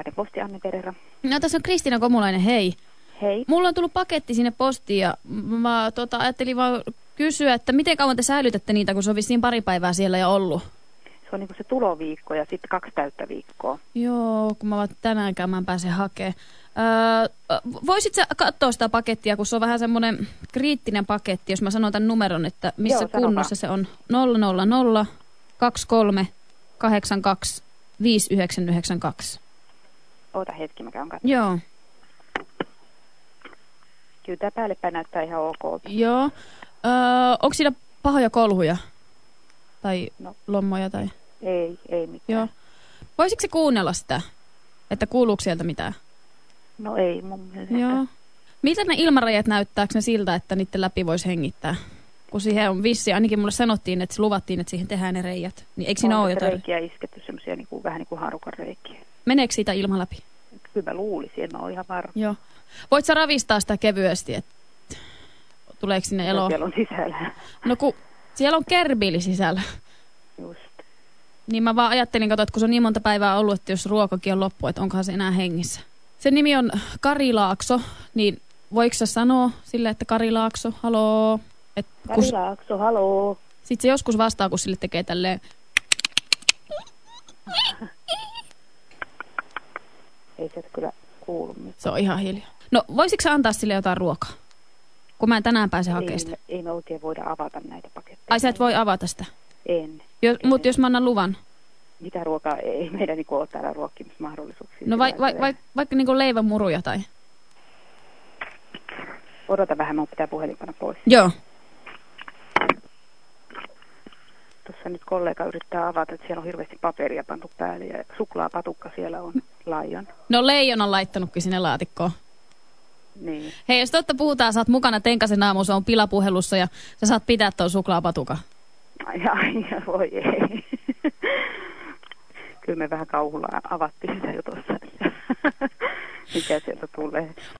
Lahden posti Anne Perera. No tässä on Kristiina Komulainen, hei. Hei. Mulla on tullut paketti sinne postiin ja mä tota, ajattelin vaan kysyä, että miten kauan te säilytätte niitä, kun se on vissiin pari päivää siellä ja ollut? Se on niin se tuloviikko ja sitten kaksi täyttä viikkoa. Joo, kun mä vaan tänäänkään mä pääsen hakemaan. Öö, voisit sä katsoa sitä pakettia, kun se on vähän semmoinen kriittinen paketti, jos mä sanon tämän numeron, että missä Joo, kunnossa se on 000 23 82 5992. Oota hetki, mä käyn katsomaan. Joo, Kyllä tämä päällepäin näyttää ihan ok. joo. Öö, onko siinä pahoja kolhuja? Tai No. lommoja tai... Ei, ei mitään. Joo. Voisitko se kuunnella sitä, että kuuluuko sieltä mitään? No ei mun mielestä. Joo. Miltä ne ilmarajat näyttääkö ne siltä, että niiden läpi voisi hengittää? Kun siihen on vissi, ainakin mulle sanottiin, että luvattiin, että siihen tehdään ne reijät. Niin eikö siinä on ole jotain? reikiä isketty semmoisia niin kuin, vähän niin kuin harukan reikiä. Meneekö siitä ilma läpi? Kyllä mä luulisin, en mä ole ihan varma. Joo. Voit sä ravistaa sitä kevyesti, että tuleeko sinne elo? Siellä on sisällä. No kun siellä on kerbiili sisällä. Just. Niin mä vaan ajattelin, kato, että kun se on niin monta päivää ollut, että jos ruokakin on loppu, että onkohan se enää hengissä. Sen nimi on Karilaakso, niin voiko sä sanoa sille, että Karilaakso, haloo? Et kun, Kari Laakso, haloo. sit se joskus vastaa, kun sille tekee tälleen, Ei sieltä kyllä kuulu mitään. se on ihan hiljaa. No voisitko antaa sille jotain ruokaa? Kun mä en tänään pääse hakemaan Ei, sitä. ei me oikein voida avata näitä paketteja. Ai sä et voi avata sitä. En. Jo, Mutta jos mä annan luvan. Mitä ruokaa ei meidän niin ole täällä ruokkimismahdollisuuksia. No vai, vai, vai, vaikka niinku leivänmuruja tai... Odota vähän, mun pitää puhelin panna pois. Joo. Tuossa nyt kollega yrittää avata, että siellä on hirveästi paperia pantu päälle ja suklaapatukka siellä on laijan. No leijon on laittanutkin sinne laatikkoon. Niin. Hei, jos totta puhutaan, sä oot mukana Tenkasen aamu, se on pilapuhelussa ja sä saat pitää tuon suklaapatukan. Ai, ai, voi ei. Kyllä me vähän kauhulla avattiin sitä jo tuossa. Mikä sieltä tulee.